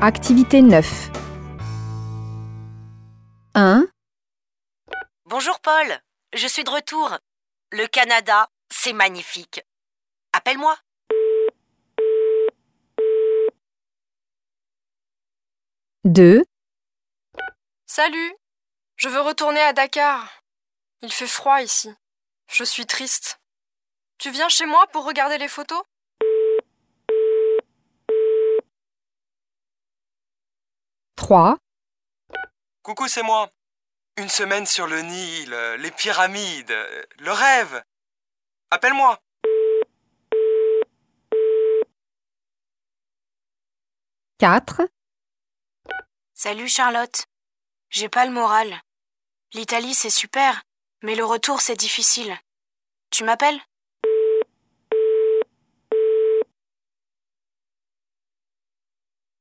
Activité 9. 1, Bonjour Paul, je suis de retour. Le Canada, c'est magnifique. Appelle-moi. deux, Salut Je veux retourner à Dakar. Il fait froid ici. Je suis triste. Tu viens chez moi pour regarder les photos? Trois, Coucou, c'est moi. Une semaine sur le Nil, les pyramides, le rêve. Appelle-moi. quatre, Salut Charlotte. J'ai pas le moral. L'Italie c'est super, mais le retour c'est difficile. Tu m'appelles?